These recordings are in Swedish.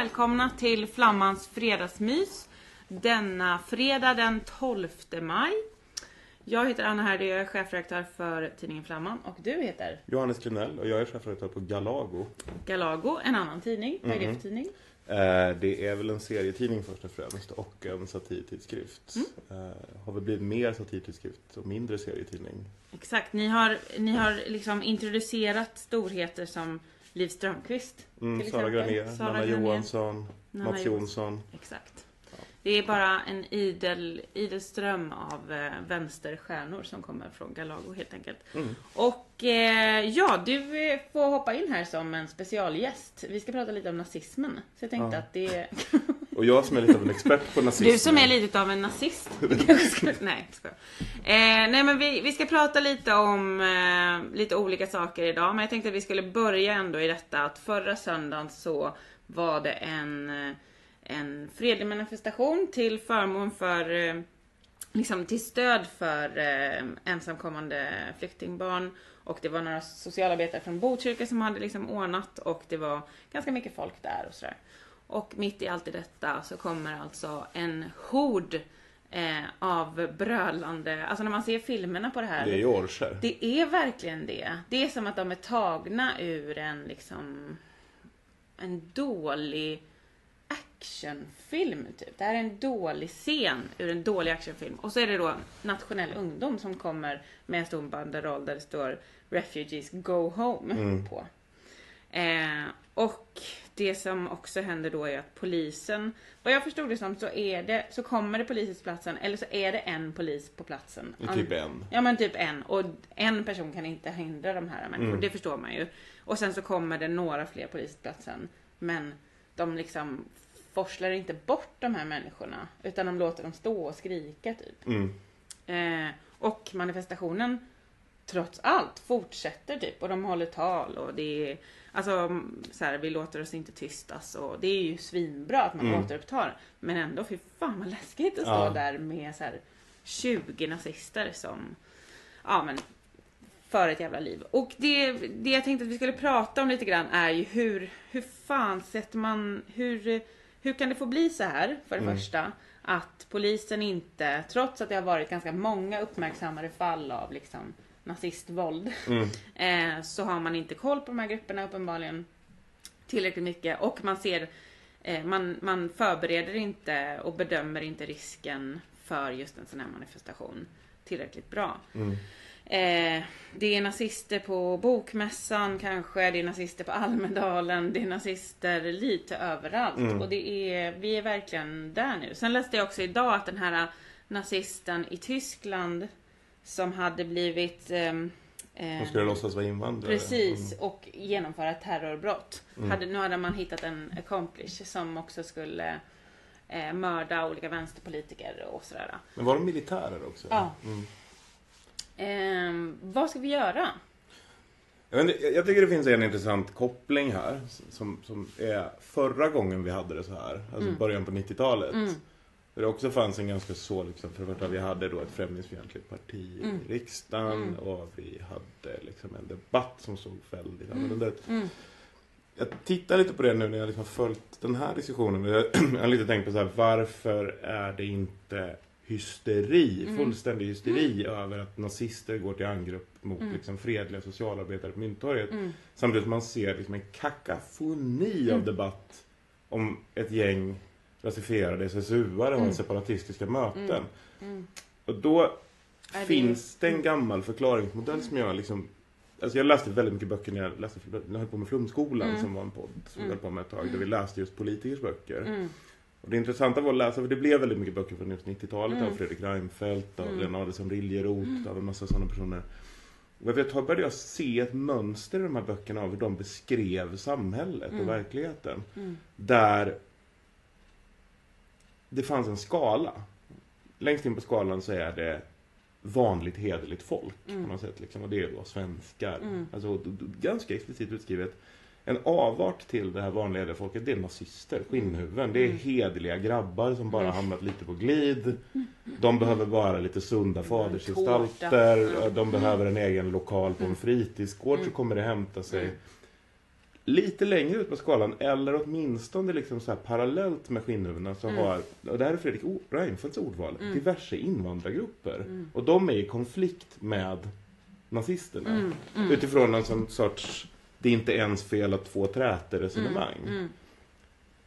välkomna till Flammans fredagsmys. Denna fredag den 12 maj. Jag heter Anna Herdy och jag är chefredaktör för tidningen Flamman. Och du heter? Johannes Klenell och jag är chefredaktör på Galago. Galago, en annan tidning. Vad är det för tidning? Eh, Det är väl en serietidning först och främst och en satirtidskrift. Mm. Eh, Har väl blivit mer satirtidskrift och mindre serietidning. Exakt, ni har, ni har liksom introducerat storheter som Liv Strömquist. Mm, Sara. Granér, Sara Nanna. Johansson, Nanna Mats. Jonsson. Exakt. Det är bara en idel, idel ström av eh, vänsterstjärnor som kommer från Galago helt enkelt. Mm. Och eh, ja, du eh, får hoppa in här som en specialgäst. Vi ska prata lite om nazismen. Så jag tänkte Ja. att det... Och jag som är lite av en expert på nazism. Du som är lite av en nazist. Ska- nej, skojar. eh, Nej men vi, vi ska prata lite om eh, lite olika saker idag. Men jag tänkte att vi skulle börja ändå i detta att förra söndagen så var det en, eh, en fredlig manifestation till förmån för eh, liksom till stöd för eh, ensamkommande flyktingbarn. Och det var några socialarbetare från Botkyrka som hade liksom ordnat och det var ganska mycket folk där och sådär. Och mitt i allt i detta så kommer alltså en hord eh, av brölande, alltså när man ser filmerna på det här. Det är orcher. Det är verkligen det. Det är som att de är tagna ur en liksom en dålig actionfilm typ. Det här är en dålig scen ur en dålig actionfilm. Och så är det då nationell ungdom som kommer med en stor banderoll där det står Refugees Go Home Mm. på. Eh, och det som också händer då är att polisen, vad jag förstod det som så är det, så kommer det polis till platsen eller så är det en polis på platsen. Typ en. Ja men typ en. Och en person kan inte hindra de här människorna. Mm. Det förstår man ju. Och sen så kommer det några fler poliser till platsen. Men de liksom forslar inte bort de här människorna. Utan de låter dem stå och skrika typ. Mm. Eh, och manifestationen trots allt fortsätter typ. Och de håller tal och det är Alltså så här, vi låter oss inte tystas och det är ju svinbra att man Mm. återupptar. Men ändå, fy fan vad läskigt att stå Ja. där med så här 20 nazister som Ja men för ett jävla liv. Och det, det jag tänkte att vi skulle prata om lite grann är ju hur, hur fan sätter man, hur, hur kan det få bli så här för det Mm. första? Att polisen inte, trots att det har varit ganska många uppmärksammade fall av liksom nazistvåld, Mm. eh, så har man inte koll på de här grupperna uppenbarligen tillräckligt mycket och man ser eh, man, man förbereder inte och bedömer inte risken för just en sån här manifestation tillräckligt bra. Mm. Eh, det är nazister på Bokmässan kanske, det är nazister på Almedalen, det är nazister lite överallt. Mm. Och det är, vi är verkligen där nu. Sen läste jag också idag att den här nazisten i Tyskland som hade blivit ehm, eh, De skulle låtsas vara invandrare. Precis, Mm. och genomföra terrorbrott. Mm. Hade, nu hade man hittat en accomplice som också skulle eh, mörda olika vänsterpolitiker och sådär. Men var de militärer också? Ja. Mm. Ehm, vad ska vi göra? Jag, vet inte, jag- jag tycker det finns en intressant koppling här. Som, som är förra gången vi hade det så här. Alltså Mm. början på 90-talet. Mm. Där det också fanns en ganska så, liksom, för första vi hade då ett främlingsfientligt parti Mm. i riksdagen Mm. och vi hade liksom en debatt som såg väldigt annorlunda ut. Mm. Jag tittar lite på det nu när jag liksom följt den här diskussionen. Jag har lite tänkt på så här, varför är det inte hysteri, Mm. fullständig hysteri över att nazister går till angrepp mot Mm. liksom, fredliga socialarbetare på Mynttorget. Mm. Samtidigt som man ser liksom en kakafoni Mm. av debatt om ett gäng rasifierade SSU-are har Mm. separatistiska möten. Mm. Mm. Och då Är finns det en gammal förklaringsmodell som jag liksom Alltså jag läste väldigt mycket böcker när jag, läste, när jag höll på med Flumskolan Mm. som var en podd som Mm. höll på med ett tag där vi läste just politikers böcker. Mm. Och det intressanta var att läsa, för det blev väldigt mycket böcker från just 90-talet Mm. av Fredrik Reinfeldt, av Mm. Lena Adelsohn Liljeroth, av en massa sådana personer. Och efter ett tag började jag se ett mönster i de här böckerna av hur de beskrev samhället Mm. och verkligheten. Mm. Där det fanns en skala. Längst in på skalan så är det vanligt hederligt folk Mm. på något sätt. Liksom, och det är då svenskar. Mm. Alltså, ganska explicit utskrivet. En avart till det här vanliga hederliga folket, det är nazister, skinnhuvuden. Det är Mm. hederliga grabbar som bara Mm. hamnat lite på glid. De behöver bara lite sunda fadersgestalter. Mm. De behöver en egen lokal på en fritidsgård så Mm. kommer det hämta sig. Mm. lite längre ut på skalan eller åtminstone liksom så parallellt med skinnhuvudena så Mm. har, och det här är Fredrik Reinfeldts ordval, Mm. diverse invandrargrupper. Mm. Och de är i konflikt med nazisterna. Mm, mm, Utifrån en sån sorts, det är inte ens fel att få träter resonemang.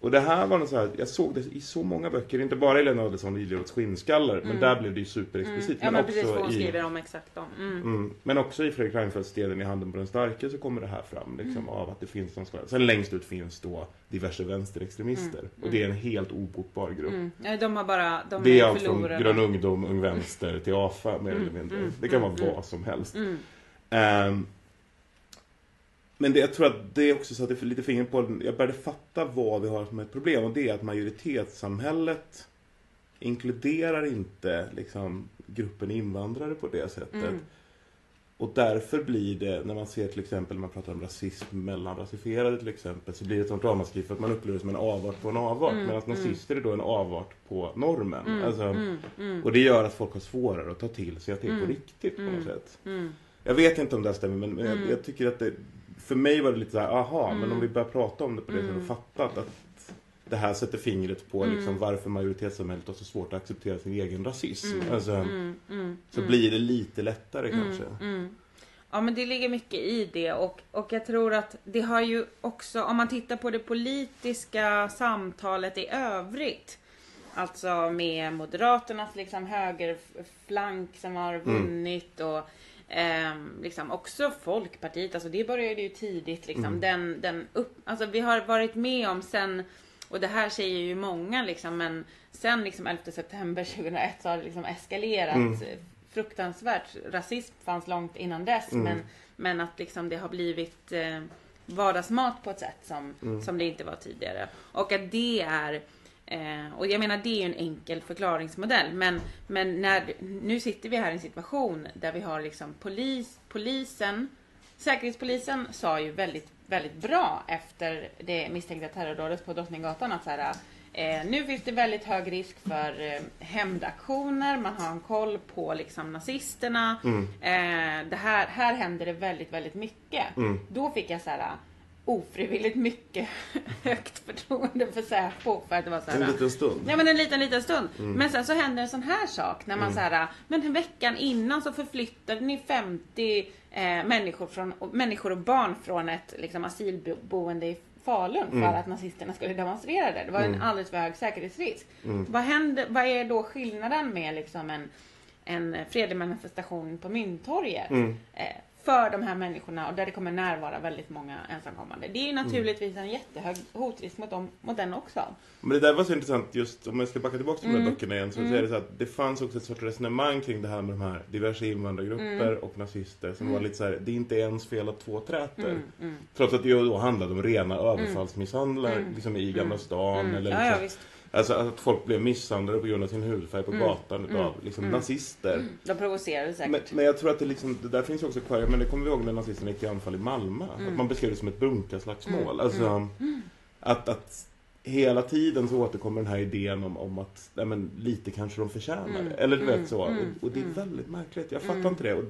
Mm, mm. Och det här var något så här, jag såg det i så många böcker, inte bara i Lena Adelsohn Liljeroths skinnskallar, men Mm. där blev det ju Mm. superexplicit. Ja men precis, för också i, skriver om exakt dem. Mm. mm, men också i Fredrik Reinfeldts Stenen i handen på den starke så kommer det här fram, liksom, Mm. av att det finns någon skala. Sen längst ut finns då diverse vänsterextremister. Mm. Och det är en helt obotbar grupp. Mm. De har bara, de Det är är allt från. Grön Ungdom, Ung Vänster till AFA mer Mm, eller mindre. mm, det kan mm, vara mm. vad som helst. Mm. Men det, jag tror att det också satte lite fingret på, jag började fatta vad vi har som ett problem och det är att majoritetssamhället inkluderar inte liksom, gruppen invandrare på det sättet. Mm. Och därför blir det, när man ser till exempel, när man pratar om rasism mellan rasifierade till exempel, så blir det ett sånt ramaskri för att man upplever det som en avart på en avart. Mm, Medan mm. nazister är då en avart på normen. Mm, Alltså, mm, mm, och det gör att folk har svårare att ta till sig att det är på Mm, riktigt på något mm. sätt. Jag vet inte om det här stämmer men, jag, jag tycker att det, för mig var det lite så här, aha, men Mm. om vi börjar prata om det på det sättet Mm. och fattat att det här sätter fingret på Mm. liksom, varför majoritetssamhället har så svårt att acceptera sin egen rasism. Mm, Alltså, mm, mm, så mm. blir det lite lättare Mm, kanske. mm. Ja men det ligger mycket i det och, och jag tror att det har ju också, om man tittar på det politiska samtalet i övrigt. Alltså med Moderaternas liksom högerflank som har Mm. vunnit och ehm, liksom också Folkpartiet, alltså det började ju tidigt liksom. Mm. Den, den upp, alltså vi har varit med om sen, och det här säger ju många liksom, men sen liksom 11 september 2001 så har det liksom eskalerat Mm. fruktansvärt. Rasism fanns långt innan dess Mm. men, men att liksom det har blivit eh, vardagsmat på ett sätt som, Mm. som det inte var tidigare. Och att det är eh, och jag menar det är ju en enkel förklaringsmodell men, men när, nu sitter vi här i en situation där vi har liksom polis, polisen Säkerhetspolisen sa ju väldigt, väldigt bra efter det misstänkta terrordådet på Drottninggatan att så här, eh, nu finns det väldigt hög risk för eh, hämndaktioner, man har en koll på liksom nazisterna. Mm. Eh, det här, här händer det väldigt, väldigt mycket. Mm. Då fick jag så här ofrivilligt mycket högt förtroende för Säpo för att det var så här, En liten stund. Ja men en liten, liten stund. Mm. Men sen så händer en sån här sak när man Mm. så här, men veckan innan så förflyttade ni 50 eh, människor, från, människor och barn från ett liksom, asylboende i Falun Mm. för att nazisterna skulle demonstrera där. Det var en Mm. alldeles för hög säkerhetsrisk. Mm. Vad, händer, vad är då skillnaden med liksom en, en fredlig manifestation på Mynttorget? Mm. eh, för de här människorna och där det kommer närvara väldigt många ensamkommande. Det är ju naturligtvis en jättehög hotrisk mot, dem, mot den också. Men det där var så intressant just om jag ska backa tillbaka till de här Mm. böckerna igen så, Mm. så är det så att det fanns också ett sorts resonemang kring det här med de här diverse invandrargrupper Mm. och nazister som Mm. var lite så här, det är inte ens fel att två träter. Mm, mm, Trots att det då handlade om rena överfallsmisshandlar Mm. liksom i Gamla Mm. stan mm. eller Ja, liksom, ja, visst. Alltså att folk blev misshandlade på grund av sin hudfärg på Mm. gatan Mm. utav liksom Mm. nazister. De provocerade säkert. Men, men jag tror att det, liksom, det där finns också kvar, men det kommer vi ihåg när nazisterna gick till anfall i Malmö. Mm. Att man beskrev det som ett bunkerslagsmål. Mm. Alltså, att, att hela tiden så återkommer den här idén om, om att nej, men, lite kanske de förtjänar Mm. Eller du Mm. vet så. Mm. Och, och det är Mm. väldigt märkligt. Jag fattar Mm. inte det. Och,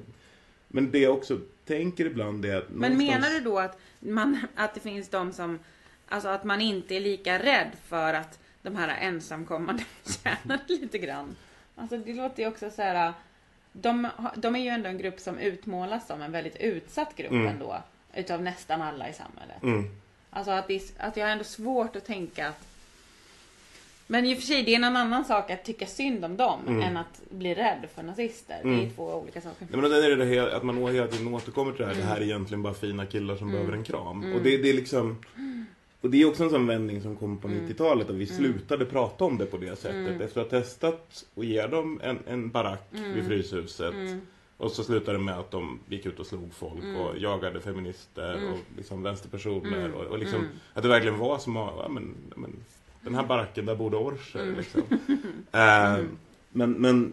men det jag också tänker ibland är att Men menar du då att, man, att det finns de som, alltså att man inte är lika rädd för att de här ensamkommande förtjänar lite grann? Alltså det låter ju också så här. De, de är ju ändå en grupp som utmålas som en väldigt utsatt grupp Mm. ändå. Utav nästan alla i samhället. Mm. Alltså att, det, att jag har ändå svårt att tänka att men i och för sig, det är en annan sak att tycka synd om dem Mm. än att bli rädd för nazister. Det Mm. är två olika saker. Ja, men sen är det det här, att man hela tiden återkommer till det här. Det här är egentligen bara fina killar som Mm. behöver en kram. Mm. Och det, det är liksom... Och det är också en sån vändning som kom på Mm. 90-talet. Att vi Mm. slutade prata om det på det sättet. Mm. Efter att ha testat och ge dem en, en barack Mm. vid Fryshuset. Mm. Och så slutade det med att de gick ut och slog folk Mm. och jagade feminister Mm. och liksom vänsterpersoner. Mm. Och, och liksom, Mm. att det verkligen var som att, ja, men, men, den här baracken där borde Orcher. Mm. Liksom. Mm. men, men,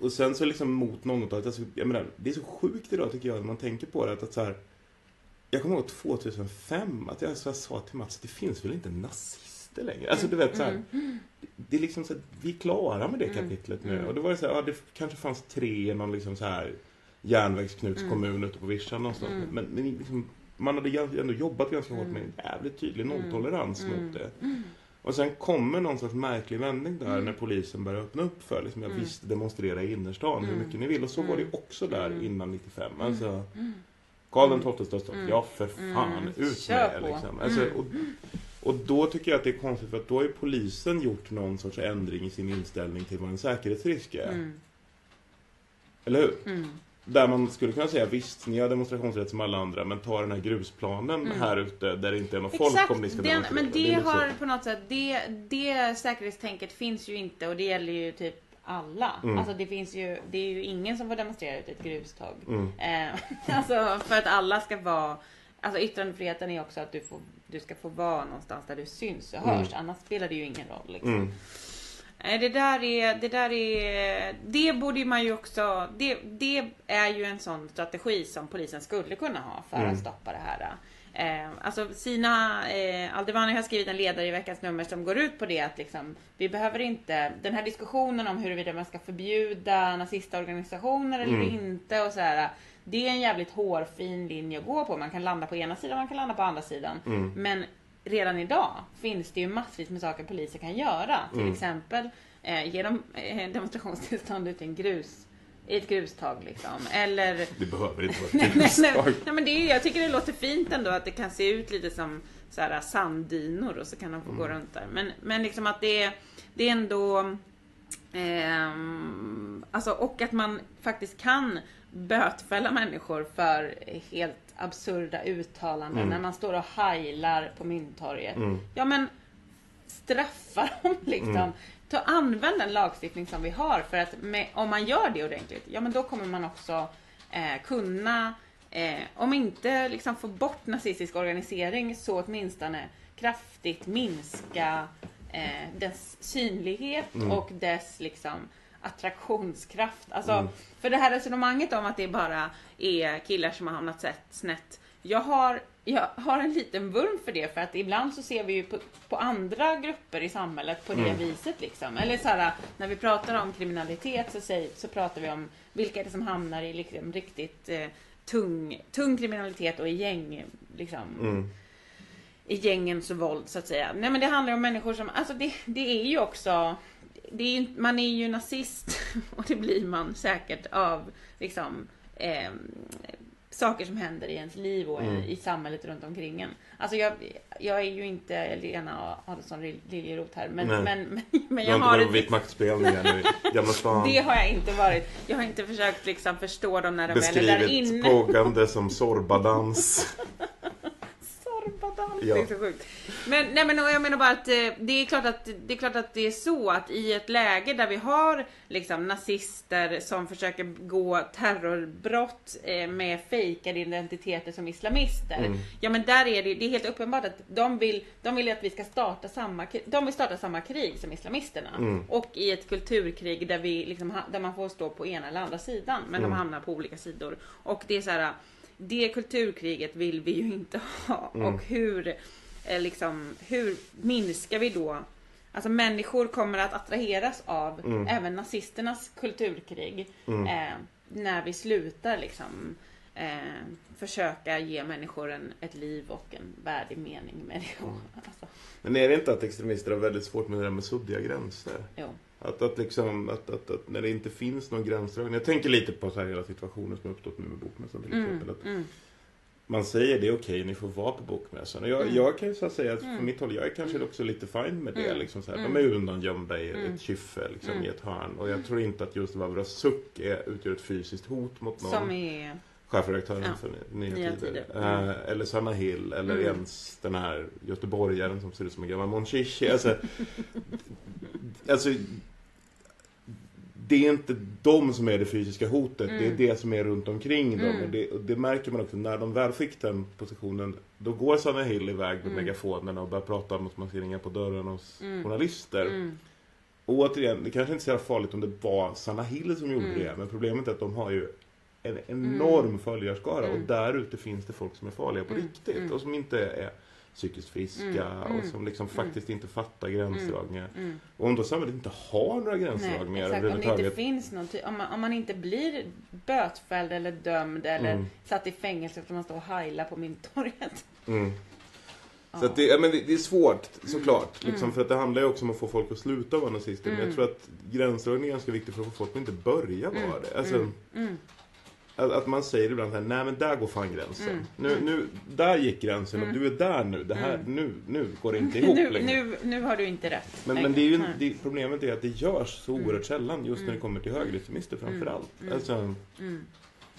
och sen så liksom mot något av alltså, jag menar, det är så sjukt idag tycker jag när man tänker på det. Att, att så här, jag kommer ihåg 2005 att jag så sa till Mats, det finns väl inte nazister längre? Alltså du vet så här, Mm. det är liksom så att vi är klara med det Mm. kapitlet nu. Mm. Och då var det så här, ja, det kanske fanns tre i någon liksom så här järnvägsknutskommun ute på vischan någonstans. Mm. Men, men liksom, man hade ändå jobbat ganska hårt med en jävligt tydlig nolltolerans mot det. Och sen kommer någon sorts märklig vändning där när polisen börjar öppna upp för liksom, jag visst demonstrera i innerstan hur mycket ni vill. Och så var det också där innan 95. Alltså, Karl XIIs dödsdag, ja för fan, ut Kör med på. liksom. Alltså, och, och då tycker jag att det är konstigt för att då har ju polisen gjort någon sorts ändring i sin inställning till vad en säkerhetsrisk är. Eller hur? Där man skulle kunna säga visst, ni har demonstrationsrätt som alla andra men ta den här grusplanen här ute där det inte är folk Exakt, om ni ska den, men det, är lite så. har på något sätt, det, det säkerhetstänket finns ju inte och det gäller ju typ alla. Mm. Alltså det finns ju, det är ju ingen som får demonstrera ute i ett grustag. Mm. Eh, alltså för att alla ska vara, alltså yttrandefriheten är också att du, får, du ska få vara någonstans där du syns och hörs. Annars spelar det ju ingen roll liksom. Mm. Nej, det där är, det där är, det borde man ju också, det, det är ju en sån strategi som polisen skulle kunna ha för Mm. att stoppa det här. Eh, alltså Sina eh, Aldevani har skrivit en ledare i veckans nummer som går ut på det att liksom, vi behöver inte, den här diskussionen om huruvida man ska förbjuda nazistorganisationer eller Mm. inte och så här. Det är en jävligt hårfin linje att gå på. Man kan landa på ena sidan, man kan landa på andra sidan. Mm. Men redan idag finns det ju massvis med saker poliser kan göra. Till Mm. exempel eh, ge dem eh, demonstrationstillstånd ute i en grus, i ett grustag liksom. Eller Det behöver inte vara nej, ett nej, nej, grustag. nej men det är, jag tycker det låter fint ändå att det kan se ut lite som så här sanddynor och så kan de få Mm. gå runt där. Men, men liksom att det är, det är ändå ehm, alltså och att man faktiskt kan bötfälla människor för helt absurda uttalanden Mm. när man står och heilar på Mynttorget. Mm. Ja men straffa dem liksom. Mm. Ta, använd den lagstiftning som vi har för att med, om man gör det ordentligt, ja men då kommer man också eh, kunna, eh, om inte liksom få bort nazistisk organisering så åtminstone kraftigt minska eh, dess synlighet Mm. och dess liksom attraktionskraft. Alltså, Mm. för det här resonemanget om att det bara är killar som har hamnat sett snett. Jag har, jag har en liten vurm för det för att ibland så ser vi ju på, på andra grupper i samhället på det Mm. viset liksom. Eller så här, när vi pratar om kriminalitet så, säger, så pratar vi om vilka är det som hamnar i liksom riktigt eh, tung, tung kriminalitet och i gäng liksom Mm. i gängens våld så att säga. Nej men det handlar om människor som, alltså det, det är ju också, det är ju, man är ju nazist och det blir man säkert av liksom eh, saker som händer i ens liv och Mm. i samhället runt omkring en. Alltså jag, jag är ju inte Lena Adelsohn Liljeroth här men, men, men, men Jag jag har har inte varit på Gamla stan. det har jag inte varit. Jag har inte försökt liksom förstå dem när de väl är där Beskrivit inne. pågande som sorbadans. Ja. det är så sjukt. Men, nej, men jag menar bara att eh, det är, klart att det är klart att det är så att i ett läge där vi har liksom nazister som försöker gå terrorbrott eh, med fejkade identiteter som islamister. Mm. Ja men där är det, det är helt uppenbart att de vill, de vill att vi ska starta samma, de vill starta samma krig som islamisterna. Mm. Och i ett kulturkrig där, vi liksom, där man får stå på ena eller andra sidan. Men Mm. de hamnar på olika sidor. Och det är så här. Det kulturkriget vill vi ju inte ha. Mm. Och hur, eh, liksom, hur minskar vi då Alltså människor kommer att attraheras av Mm. även nazisternas kulturkrig. Mm. Eh, när vi slutar liksom eh, försöka ge människor en, ett liv och en värdig mening med det. Mm. Alltså, Men är det inte att extremister har väldigt svårt med det där med suddiga gränser? jo. Att, att, liksom, att, att, att när det inte finns någon gränsdragning. Jag tänker lite på så här hela situationen som uppstått nu med Bokmässan till exempel. Mm, Att mm, man säger det är okej, ni får vara på Bokmässan. Och jag, Mm. jag kan ju så säga att Mm. från mitt håll, jag är kanske också lite fine med det. Mm. Liksom så här. Mm. De är undangömda i Mm. ett kyffe liksom, Mm. i ett hörn. Och jag tror inte att just Vavra Suck är, utgör ett fysiskt hot mot någon. Som är... chefredaktören Ja. för Nya, Nya Tider. Tider. Eh, Mm. eller Sanna Hill, eller Mm. ens den här göteborgaren som ser ut som en gammal Mon Chichi. Alltså, alltså, det är inte de som är det fysiska hotet, det är Mm. det som är runt omkring dem. Mm. Och, det, och det märker man också, när de väl fick den positionen, då går Sanna Hill iväg med Mm. megafonerna och börjar prata om att man ska ringa på dörren hos Mm. journalister. Mm, Och återigen, det kanske inte är så jävla farligt om det var Sanna Hill som gjorde Mm. det. Men problemet är att de har ju en enorm följarskara. Mm. Och där ute finns det folk som är farliga på Mm. riktigt. Mm. Och som inte är psykiskt friska Mm, och mm, som liksom mm. faktiskt inte fattar gränsdragningar. Mm. Och om då samhället inte har några Nej, gränsdragningar exakt. Om det inte finns någon om man, om man inte blir bötfälld eller dömd eller Mm. satt i fängelse för att man står och heilar på Mynttorget. Mm. Ja. Så att det, ja, men det, det är svårt såklart. Liksom, Mm. För att det handlar ju också om att få folk att sluta vara nazister. Men Mm. jag tror att gränsdragningen är ganska viktig för att få folk att inte börja vara Mm. det. Alltså, Mm. Mm. Att, att man säger ibland här, nej men där går fan gränsen. Mm. Nu, nu, där gick gränsen och Mm. du är där nu. Det här, Mm. nu, nu går det inte ihop Nu, längre. nu, nu har du inte rätt. Men, men det är ju, det, problemet är att det görs så Mm. oerhört sällan just när det Mm. kommer till högerextremister framförallt. Mm. Alltså, Mm.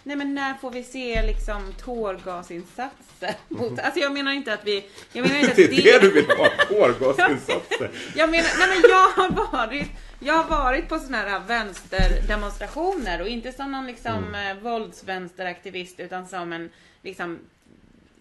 Nej men när får vi se liksom tårgasinsatser mot... Alltså jag menar inte att vi... Jag menar inte att det är det du vill ha, tårgasinsatser. Jag menar, nej men jag har varit, jag har varit på såna här vänsterdemonstrationer och inte som någon liksom Mm. eh, våldsvänsteraktivist utan som en liksom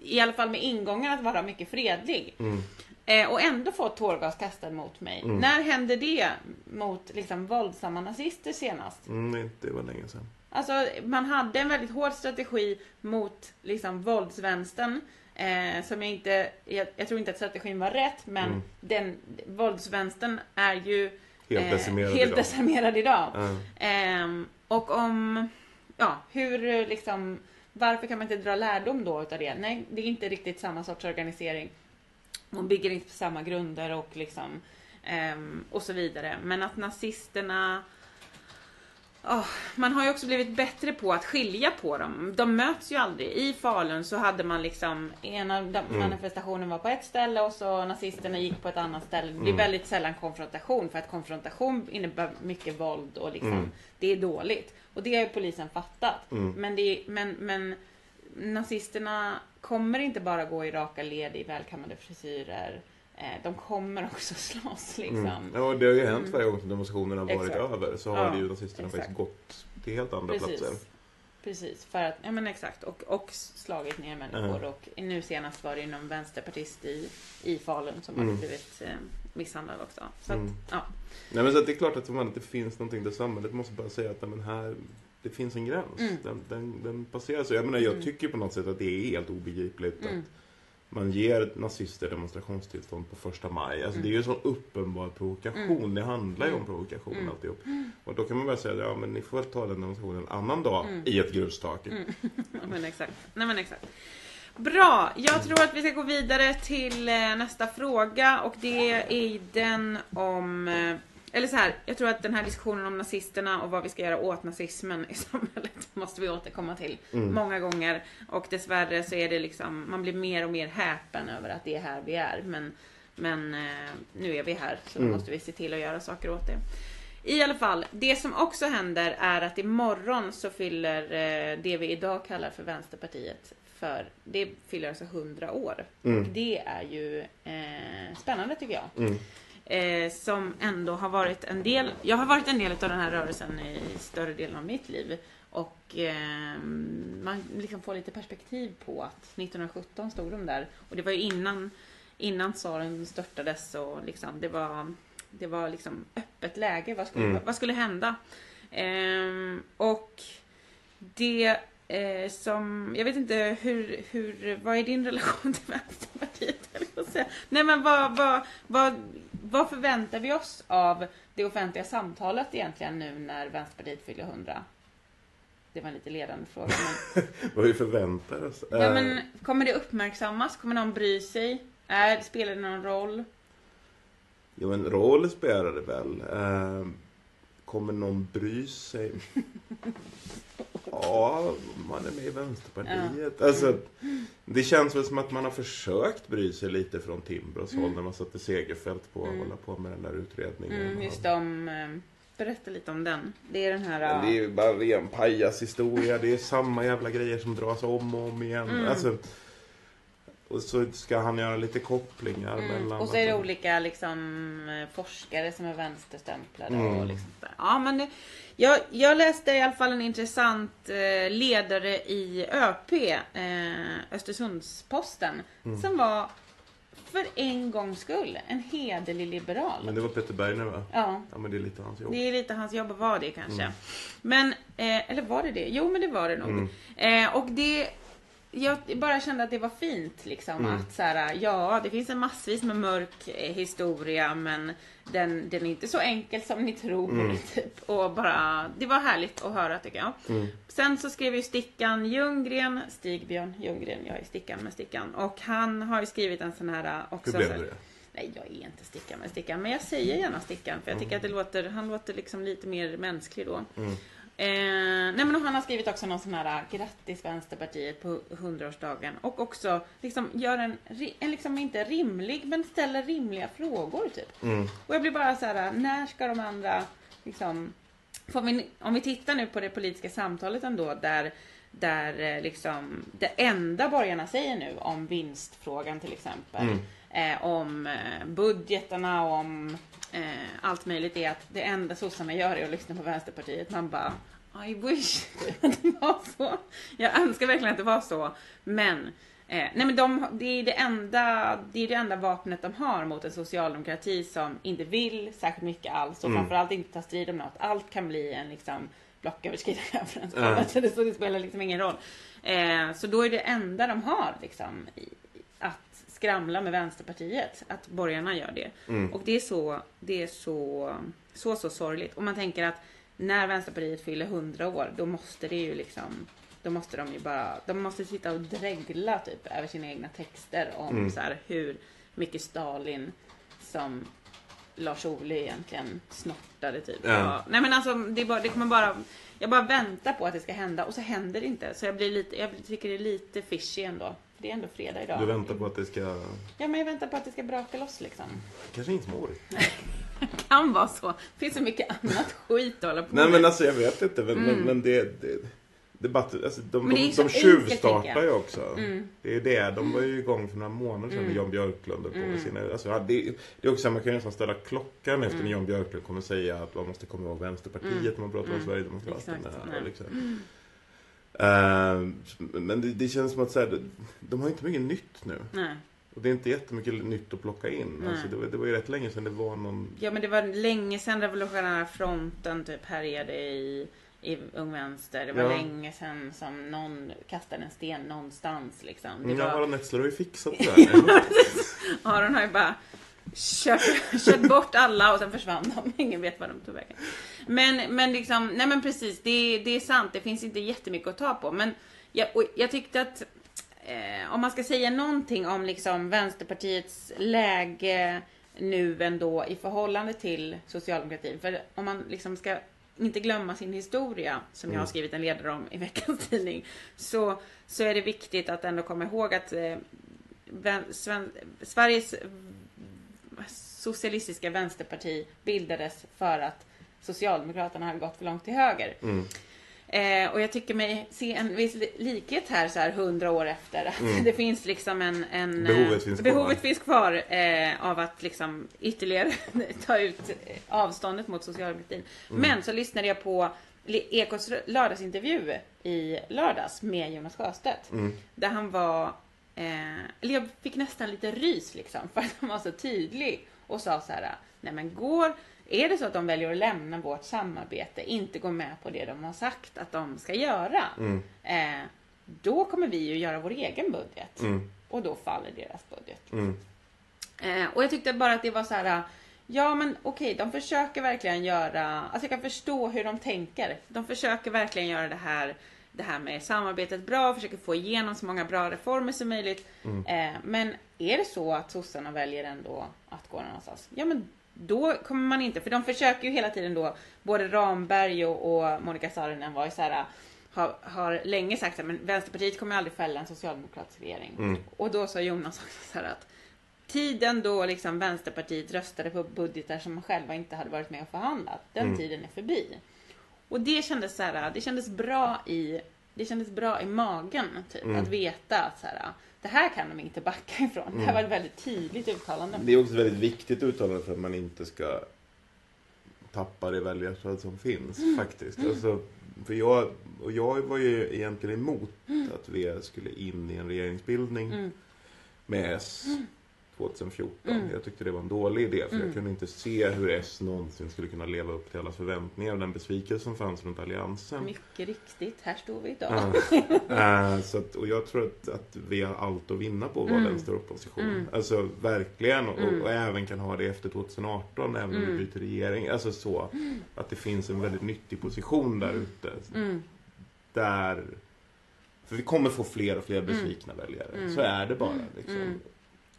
i alla fall med ingången att vara mycket fredlig. Mm. Eh, och ändå fått tårgas kastad mot mig. Mm. När hände det mot liksom våldsamma nazister senast? Mm, det var länge sedan. Alltså man hade en väldigt hård strategi mot liksom våldsvänstern. Eh, som jag inte, jag, jag tror inte att strategin var rätt men Mm. den våldsvänstern är ju Helt eh, decimerad helt idag. decimerad idag. Ja. Ehm, och om, ja, hur eh, liksom, varför kan man inte dra lärdom då utav det? Nej, det är inte riktigt samma sorts organisering. Man bygger inte på samma grunder och liksom, ehm, och så vidare. Men att nazisterna Åh, man har ju också blivit bättre på att skilja på dem. De möts ju aldrig. I Falun så hade man liksom, ena Mm. manifestationen var på ett ställe och så nazisterna gick på ett annat ställe. Det blir Mm. väldigt sällan konfrontation för att konfrontation innebär mycket våld och liksom, Mm. det är dåligt. Och det har ju polisen fattat. Mm. Men, är, men, men nazisterna kommer inte bara gå i raka led i välkammade frisyrer. Eh, de kommer också slåss liksom. Mm. Ja, det har ju hänt Mm. varje gång som demonstrationerna har varit Exakt. över så har Ja, ju nazisterna exakt. faktiskt gått till helt andra Precis. platser. Precis, för att, ja men exakt. Och, och slagit ner människor. Ja. Och nu senast var det ju någon vänsterpartist i, i Falun som Mm. hade blivit eh, misshandlad också. Så att, Mm. ja. Nej men så att det är klart att man inte finns någonting där samhället måste bara säga att nej, men här det finns en gräns. Mm. Den, den, den passerar så. Jag menar jag Mm. tycker på något sätt att det är helt obegripligt Mm. att man ger nazister demonstrationstillstånd på första maj. Alltså Mm. det är ju en sån uppenbar provokation. Mm. Det handlar ju om Mm. provokation Mm. alltihop. Och då kan man bara säga ja men ni får väl ta den demonstrationen en annan dag Mm. i ett grustak. Mm. Ja, men exakt. Nej men exakt. Bra, jag tror att vi ska gå vidare till eh, nästa fråga och det är den om eh, eller så här, jag tror att den här diskussionen om nazisterna och vad vi ska göra åt nazismen i samhället måste vi återkomma till Mm. många gånger. Och dessvärre så är det liksom, man blir mer och mer häpen över att det är här vi är. Men, men eh, nu är vi här, så då Mm. måste vi se till att göra saker åt det. I alla fall, det som också händer är att imorgon så fyller eh, det vi idag kallar för Vänsterpartiet för, det fyller alltså 100 år. Mm. Och det är ju eh, spännande tycker jag. Eh, som ändå har varit en del, jag har varit en del av den här rörelsen i större delen av mitt liv. Och eh, man liksom får lite perspektiv på att 1917 stod de där. Och det var ju innan, innan tsaren störtades och liksom, det var, det var liksom öppet läge. Vad skulle, Mm. vad skulle hända? Ehm, och det eh, som, jag vet inte hur, hur, vad är din relation till Vänsterpartiet? Nej men vad, vad, vad, vad förväntar vi oss av det offentliga samtalet egentligen nu när Vänsterpartiet fyller 100? Det var en lite ledande fråga. Men, Vad vi förväntar oss. ja, Eh, men kommer det uppmärksammas? Kommer någon bry sig? Är, spelar det någon roll? Jo, en roll spelar det väl. Eh, kommer någon bry sig? ja, man är med i Vänsterpartiet. Alltså, det känns väl som att man har försökt bry sig lite från Timbros håll när man satte Segerfält på att Mm. hålla på med den där utredningen. Mm, just om, eh, berätta lite om den. Det är den här... Det är ju bara ren pajashistoria. Det är samma jävla grejer som dras om och om igen. Mm. Alltså, och så ska han göra lite kopplingar Mm. mellan... Och så är det olika liksom, eh, forskare som är vänsterstämplade. Mm. Och liksom där. Ja, men det, jag, jag läste i alla fall en intressant eh, ledare i ÖP, eh, Östersundsposten, Mm. som var för en gångs skull en hederlig liberal. Men det var Peter Bergner va? Ja, Ja men det är lite hans jobb. det är lite hans jobb att vara det kanske. Mm. Men, eh, eller var det det? Jo men det var det nog. Mm. Eh, och det, jag bara kände att det var fint liksom. Mm. Att så här, ja, det finns en massvis med mörk eh, historia men den, den är inte så enkel som ni tror. Mm. Typ. Och bara, det var härligt att höra tycker jag. Mm. Sen så skrev ju Stickan Ljunggren, Stigbjörn Ljunggren, jag är Stickan med Stickan. Och han har ju skrivit en sån här eh, också. Hur blev det? Nej, jag är inte Stickan med Stickan. Men jag säger gärna Stickan för jag tycker att det låter, han låter liksom lite mer mänsklig då. Eh, nej men han har skrivit också någon sån här äh, grattis Vänsterpartiet på 100-årsdagen och också liksom gör en, en liksom inte rimlig men ställer rimliga frågor typ. Mm. Och jag blir bara så här, när ska de andra liksom vi, om vi tittar nu på det politiska samtalet ändå där där eh, liksom det enda borgarna säger nu om vinstfrågan till exempel. Mm. Eh, om budgetarna och om eh, allt möjligt är att det enda sossarna gör är att lyssna på Vänsterpartiet. Man bara I wish att det var så. Jag önskar verkligen att det var så. Men Eh, nej men de, det, är det, enda, det är det enda vapnet de har mot en socialdemokrati som inte vill särskilt mycket alls och Mm. framförallt inte ta strid om något. Allt kan bli en liksom blocköverskridande överenskommelse. Så det spelar liksom ingen roll. Eh, så då är det enda de har liksom i, skramla med Vänsterpartiet. Att borgarna gör det. Mm. Och det är så, det är så, så, så sorgligt. Och man tänker att när Vänsterpartiet fyller 100 år, då måste det ju liksom då måste de ju bara, de måste sitta och dregla typ över sina egna texter om Mm. så här, hur mycket Stalin som Lars Ohly egentligen snortade typ. Ja. Nej men alltså det, bara, det kommer bara, jag bara väntar på att det ska hända och så händer det inte. Så jag blir lite, jag tycker det är lite fishy ändå. Det är ändå fredag idag. Du väntar på att det ska... Ja men jag väntar på att det ska braka loss liksom. Kanske inte mår. kan vara så. Det finns så mycket annat skit att hålla på Nej med. men alltså jag vet inte. Men, men, Mm. men det... det debatt, alltså, de, Men de, de tjuvstartar ju också. Mm. Det är det. De var ju igång för några månader sedan Mm. med Jan Björklund. Och på Mm. sina, alltså, det, det är också, man kan ju nästan ställa klockan efter Mm. när Jan Björklund kommer säga att man måste komma ihåg Vänsterpartiet Mm. när man pratar om Mm. Sverigedemokraterna. Exakt, nej. liksom. Ehm, men det, det känns som att så här, de, har inte mycket nytt nu. Nej. Och det är inte jättemycket nytt att plocka in. Nej. Alltså, det, var, det var ju rätt länge sedan det var någon... Ja men det var länge sedan Revolutionära fronten typ härjade i, i Ung Vänster. Det var Ja. länge sedan som någon kastade en sten någonstans liksom. Det Ja, var... Harald Netzler har ju fixat det där. Aron har ju bara kört, kört bort alla och sen försvann de. Ingen vet var de tog vägen. Men, men liksom, nej men precis, det, det är sant. Det finns inte jättemycket att ta på. Men jag, jag tyckte att eh, om man ska säga någonting om liksom Vänsterpartiets läge nu ändå i förhållande till socialdemokratin. För om man liksom ska inte glömma sin historia, som jag har Mm. skrivit en ledare om i veckans tidning, så, så är det viktigt att ändå komma ihåg att eh, Sven, Sveriges socialistiska vänsterparti bildades för att Socialdemokraterna hade gått för långt till höger. Mm. Eh, och jag tycker mig se en viss li- likhet här så här hundra år efter. Att Mm. det finns liksom en... en Behovet eh, finns kvar. behovet finns kvar eh, av att liksom ytterligare ta ut eh, avståndet mot socialdemokratin. Mm. Men så lyssnade jag på Ekots lördagsintervju i lördags med Jonas Sjöstedt. Mm. Där han var, eh, eller jag fick nästan lite rys liksom för att han var så tydlig och sa så här, nej men går, är det så att de väljer att lämna vårt samarbete, inte gå med på det de har sagt att de ska göra, Mm. eh, då kommer vi ju göra vår egen budget Mm. och då faller deras budget. Mm. Eh, och jag tyckte bara att det var så här. Ja men okej, de försöker verkligen göra, alltså jag kan förstå hur de tänker. De försöker verkligen göra det här, det här med samarbetet bra, försöker få igenom så många bra reformer som möjligt. Mm. Eh, men är det så att sossarna väljer ändå att gå någon annanstans? Ja men då kommer man inte, för de försöker ju hela tiden då, både Ramberg och, och Monica Saarinen var ju så här har, har länge sagt att men Vänsterpartiet kommer aldrig fälla en socialdemokratisk regering. Mm. Och då sa Jonas också så här att tiden då liksom Vänsterpartiet röstade på budgetar som de själva inte hade varit med och förhandlat, den Mm. tiden är förbi. Och det kändes så här, det kändes bra i, det kändes bra i magen typ, Mm. att veta att så här, det här kan de inte backa ifrån. Det här Mm. var ett väldigt tydligt uttalande. Det är också ett väldigt viktigt uttalande för att man inte ska tappa det väljarstöd som finns Mm. faktiskt. Alltså, för jag, och jag var ju egentligen emot att V skulle in i en regeringsbildning Mm. med S. 2014. Mm. Jag tyckte det var en dålig idé för Mm. jag kunde inte se hur S någonsin skulle kunna leva upp till allas förväntningar och den besvikelse som fanns runt Alliansen. Mycket riktigt, här står vi idag. Ja. Eh, så att, och jag tror att, att vi har allt att vinna på att vara Mm. vänsteropposition. Mm. Alltså verkligen. Och, Mm. och även kan ha det efter 2018 även om Mm. vi byter regering. Alltså så. Att det finns en väldigt nyttig position där ute. Mm. Där... För vi kommer få fler och fler besvikna väljare. Mm. Så är det bara. Liksom.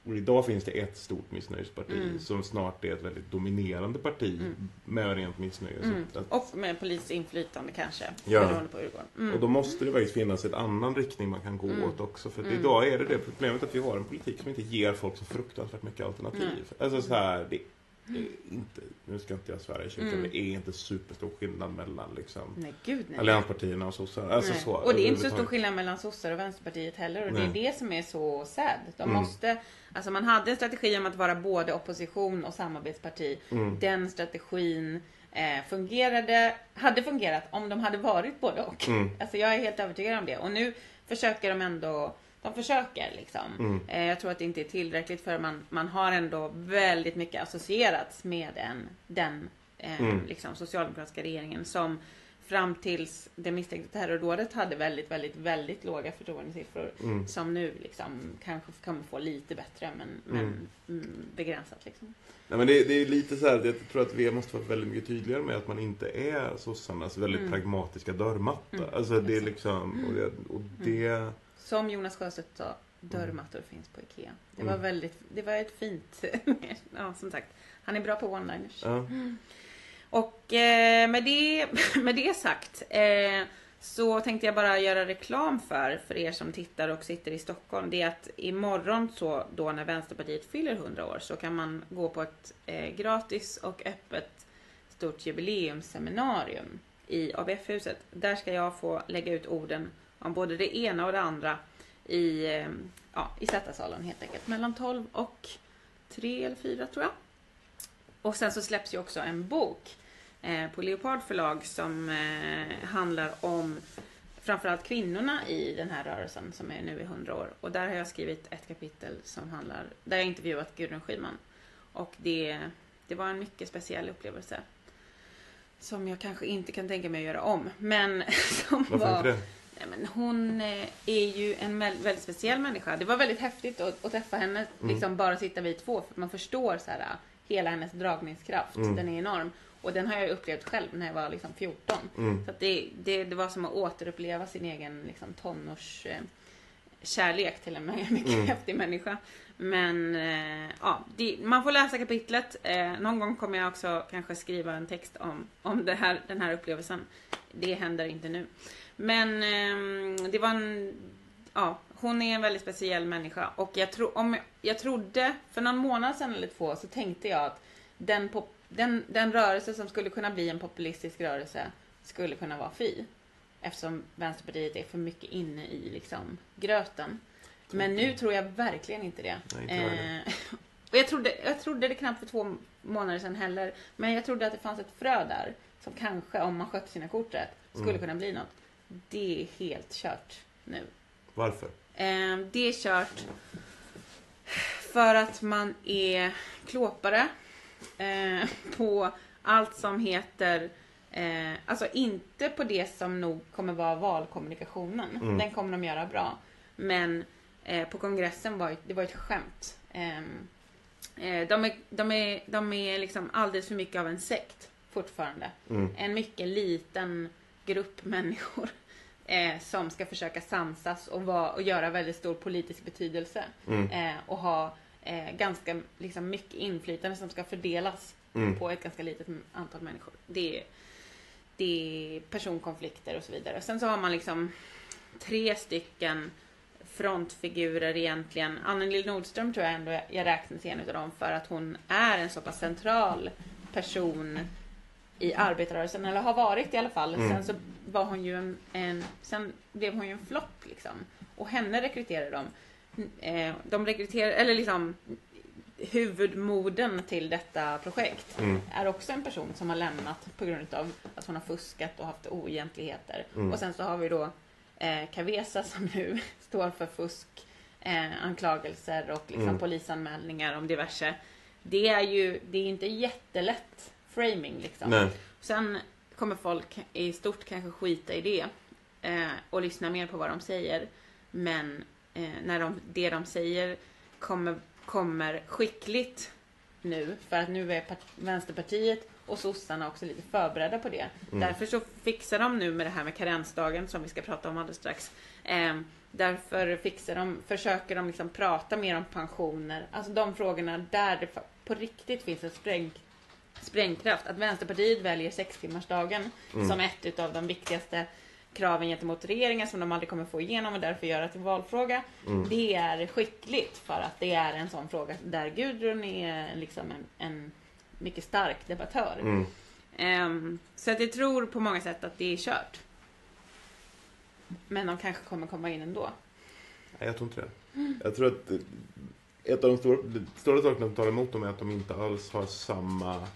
Och idag finns det ett stort missnöjesparti Mm. som snart är ett väldigt dominerande parti Mm. med rent missnöje. Mm. Att, Och med politiskt inflytande kanske. Ja. Beroende på går. Mm. Och då måste det faktiskt finnas en annan riktning man kan gå Mm. åt också. För Mm. idag är det det problemet att vi har en politik som inte ger folk så fruktansvärt mycket alternativ. Alltså så här, det inte, nu ska inte jag svära i kyrkan, Mm. det är inte superstor skillnad mellan liksom Nej, gud nej. allianspartierna och sossarna. Alltså så, och det är inte så stor skillnad mellan sossar och vänsterpartiet heller. Och Nej. det är det som är så sad. De Mm. måste, alltså man hade en strategi om att vara både opposition och samarbetsparti. Mm. Den strategin eh, fungerade, hade fungerat om de hade varit både och. Mm. Alltså jag är helt övertygad om det. Och nu försöker de ändå de försöker liksom. Mm. Eh, jag tror att det inte är tillräckligt för man, man har ändå väldigt mycket associerats med en, den eh, Mm. liksom, socialdemokratiska regeringen som fram tills det misstänkta terrordådet hade väldigt, väldigt, väldigt låga förtroendesiffror. Mm. Som nu liksom kanske kan få lite bättre men, men Mm. mm, begränsat liksom. Nej, men det, det är lite så här, jag tror att vi måste vara väldigt mycket tydligare med att man inte är sossarnas väldigt Mm. pragmatiska dörrmatta. Mm, Alltså det är liksom, och det, och det Som Jonas Sjöstedt sa, dörrmattor finns på IKEA. Det var Mm. väldigt, det var ett fint, ja som sagt, han är bra på one-liners. ja. Och eh, med, det, med det sagt eh, så tänkte jag bara göra reklam för, för er som tittar och sitter i Stockholm. Det är att imorgon så då när Vänsterpartiet fyller 100 år så kan man gå på ett eh, gratis och öppet stort jubileumsseminarium i ABF-huset. Där ska jag få lägga ut orden om både det ena och det andra i, eh, ja, i Sättarsalen helt enkelt. Mellan 12 och 3 eller 4 tror jag. Och sen så släpps ju också en bok eh, på Leopard förlag som eh, handlar om framförallt kvinnorna i den här rörelsen som är nu i 100 år. Och där har jag skrivit ett kapitel som handlar, där jag intervjuat Gudrun Schyman. Och det, det var en mycket speciell upplevelse. Som jag kanske inte kan tänka mig att göra om. Men som Varför var... inte det? Nej, men hon eh, är ju en väl- väldigt speciell människa. Det var väldigt häftigt att, att träffa henne, Mm. liksom bara sitta vi två. För man förstår så här, hela hennes dragningskraft. Mm. Den är enorm. Och den har jag upplevt själv när jag var liksom 14. Mm. Så det, det, det var som att återuppleva sin egen liksom, tonårs eh, kärlek till en mycket Mm. häftig människa. Men eh, ja, det, man får läsa kapitlet. Eh, någon gång kommer jag också kanske skriva en text om, om här, den här upplevelsen. Det händer inte nu. Men ehm, det var en... Ja, hon är en väldigt speciell människa. Och jag, tro, om, jag trodde, för någon månad sedan eller två, så tänkte jag att den, pop, den, den rörelse som skulle kunna bli en populistisk rörelse skulle kunna vara Fi. Eftersom Vänsterpartiet är för mycket inne i liksom, gröten. Men nu tror jag verkligen inte det. Nej, inte jag. Eh, och jag trodde, jag trodde det knappt för två månader sedan heller. Men jag trodde att det fanns ett frö där. Som kanske, om man skötte sina kort rätt, skulle Mm. kunna bli något. Det är helt kört nu. Varför? Eh, det är kört för att man är klåpare eh, på allt som heter eh, Alltså inte på det som nog kommer vara valkommunikationen. Mm. Den kommer de göra bra. Men eh, på kongressen var det var ett skämt. Ehm, eh, de, är, de, är, de är liksom alldeles för mycket av en sekt fortfarande. Mm. En mycket liten grupp människor eh, som ska försöka samsas och, vara, och göra väldigt stor politisk betydelse. Mm. Eh, och ha eh, ganska liksom, mycket inflytande som ska fördelas Mm. på ett ganska litet antal människor. Det är, det är personkonflikter och så vidare. Sen så har man liksom tre stycken frontfigurer egentligen. Anneli Nordström tror jag ändå jag- räknar till en av dem för att hon är en så pass central person i arbetarrörelsen, eller har varit i alla fall. Mm. Sen så var hon ju en, en sen blev hon ju en flopp liksom. Och henne rekryterade de. Eh, de rekryterade, eller liksom huvudmoden till detta projekt Mm. är också en person som har lämnat på grund av att hon har fuskat och haft oegentligheter. Mm. Och sen så har vi då eh, som nu står för fusk, eh, anklagelser och liksom Mm. polisanmälningar om diverse. Det är ju, det är inte jättelätt framing liksom. Nej. Sen kommer folk i stort kanske skita i det eh, och lyssna mer på vad de säger. Men eh, när de, det de säger kommer, kommer skickligt nu, för att nu är part- Vänsterpartiet och sossarna också lite förberedda på det. Därför så fixar de nu med det här med karensdagen som vi ska prata om alldeles strax. Eh, därför fixar de, försöker de liksom prata mer om pensioner, alltså de frågorna där det på riktigt finns en spräng, sprängkraft. Att Vänsterpartiet väljer sextimmarsdagen som ett av de viktigaste kraven gentemot regeringen som de aldrig kommer få igenom och därför göra till valfråga. Det är skickligt för att det är en sån fråga där Gudrun är liksom en, en mycket stark debattör. Mm. Ehm, så att jag tror på många sätt att det är kört. Men de kanske kommer komma in ändå. Nej, jag tror inte det. Jag tror att ett av de stora, de stora sakerna som talar emot dem är att de inte alls har samma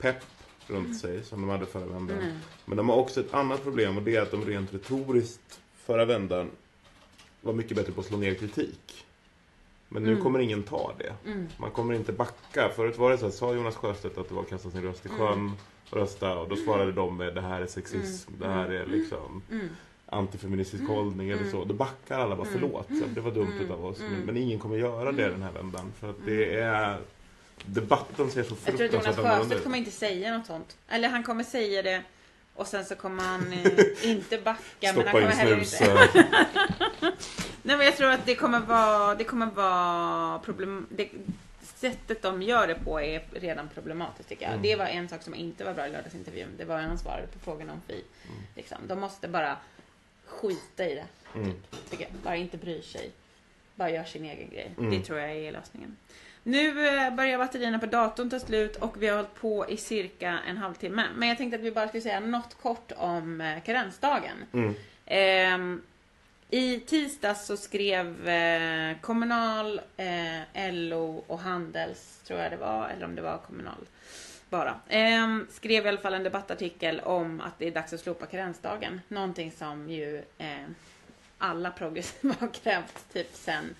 pepp runt sig som de hade förra vändan. Mm. Men de har också ett annat problem och det är att de rent retoriskt förra vändan var mycket bättre på att slå ner kritik. Men nu Mm. kommer ingen ta det. Mm. Man kommer inte backa. Förut var det så här, sa Jonas Sjöstedt att det var att kasta sin röst i sjön och rösta och då svarade de med det här är sexism, det här är liksom Mm. antifeministisk hållning eller så. Då backar alla bara förlåt, det var dumt utav oss. Men, men ingen kommer göra det den här vändan. För att det är... Debatten ser så Jag tror att Jonas fruktansvärt annorlunda Sjöstedt ut. kommer inte säga något sånt. Eller han kommer säga det och sen så kommer han eh, inte backa. men han Stoppa kommer in snus. inte... eh, Nej men jag tror att det kommer vara, det kommer vara problem... Det, sättet de gör det på är redan problematiskt tycker jag. Mm. Det var en sak som inte var bra i lördagsintervjun. Det var när han svarade på frågan om Fi. Liksom. De måste bara skita i det. Mm. Tycker jag. Bara inte bryr sig. Bara gör sin egen grej. Mm. Det tror jag är lösningen. Nu eh, börjar batterierna på datorn ta slut och vi har hållit på i cirka en halvtimme. Men jag tänkte att vi bara skulle säga något kort om eh, karensdagen. Mm. Ehm, I tisdags så skrev eh, Kommunal, eh, LO och Handels, tror jag det var, eller om det var Kommunal bara. Ehm, skrev i alla fall en debattartikel om att det är dags att slopa karensdagen. Någonting som ju eh, alla progressiva har krävt typ sen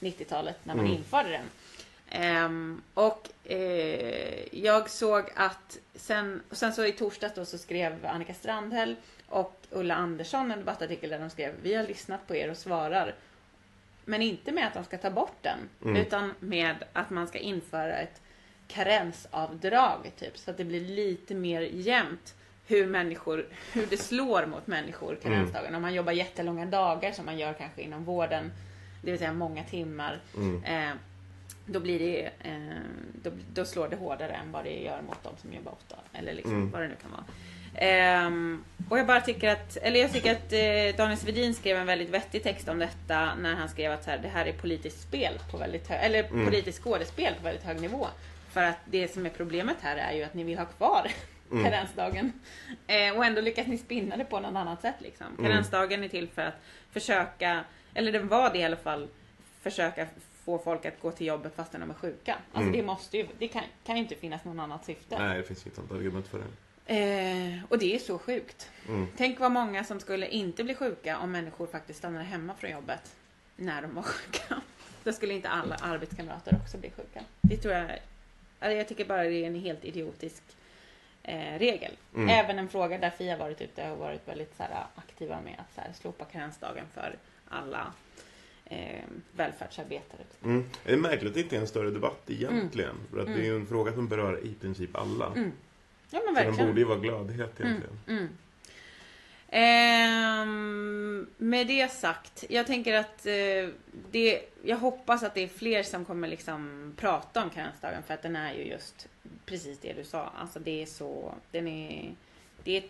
90-talet när man Mm. införde den. Ehm, och eh, jag såg att sen, och sen så i torsdags då så skrev Annika Strandhäll och Ulla Andersson en debattartikel där de skrev Vi har lyssnat på er och svarar. Men inte med att de ska ta bort den, Mm. utan med att man ska införa ett karensavdrag typ, så att det blir lite mer jämnt hur människor, hur det slår mot människor karensdagen. Om man jobbar jättelånga dagar som man gör kanske inom vården, det vill säga många timmar, Mm. eh, då blir det, eh, då, då slår det hårdare än vad det gör mot de som jobbar åtta, eller liksom Mm. vad det nu kan vara. Ehm, och jag bara tycker att, eller jag tycker att eh, Daniel Svedin skrev en väldigt vettig text om detta när han skrev att så här, det här är politiskt spel på väldigt hög, eller Mm. politiskt skådespel på väldigt hög nivå. För att det som är problemet här är ju att ni vill ha kvar Mm. karensdagen. Eh, och ändå lyckas ni spinna det på något annat sätt liksom. Mm. Karensdagen är till för att försöka, eller den var det i alla fall, försöka få folk att gå till jobbet fastän de är sjuka. Alltså Mm. det måste ju, det kan, kan ju inte finnas någon annat syfte. Nej, det finns inget annat argument för det. Eh, och det är så sjukt. Mm. Tänk vad många som skulle inte bli sjuka om människor faktiskt stannade hemma från jobbet när de var sjuka. Då skulle inte alla arbetskamrater också bli sjuka. Det tror jag, alltså jag tycker bara det är en helt idiotisk eh, regel. Mm. Även en fråga där Fia varit ute och varit väldigt så här, aktiva med att så här, slopa karensdagen för alla eh, välfärdsarbetare. Mm. Det är märkligt att det inte är en större debatt egentligen. För att det är ju en fråga som berör i princip alla. Mm. Ja men Så den verkligen. borde ju vara gladhet egentligen. Mm. Ehm, med det sagt, jag tänker att eh, det, jag hoppas att det är fler som kommer liksom prata om karensdagen för att den är ju just precis det du sa. Alltså det är så, den är, det är,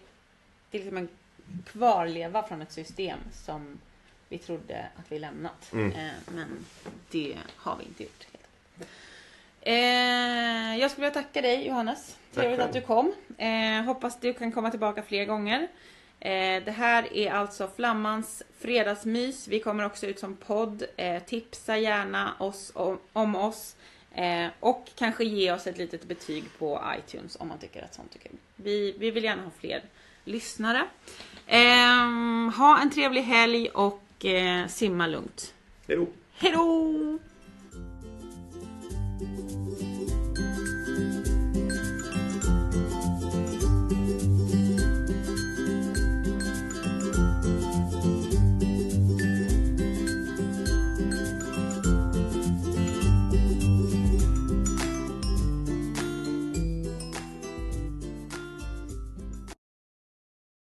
det är liksom en kvarleva från ett system som vi trodde att vi lämnat. Mm. Eh, men det har vi inte gjort. Eh, jag skulle vilja tacka dig Johannes. Trevligt att du kom. Eh, hoppas du kan komma tillbaka fler gånger. Det här är alltså Flammans fredagsmys. Vi kommer också ut som podd. Tipsa gärna oss om, om oss. Eh, och kanske ge oss ett litet betyg på iTunes om man tycker att sånt är kul. Vi, vi vill gärna ha fler lyssnare. Eh, ha en trevlig helg och eh, simma lugnt. Hej då!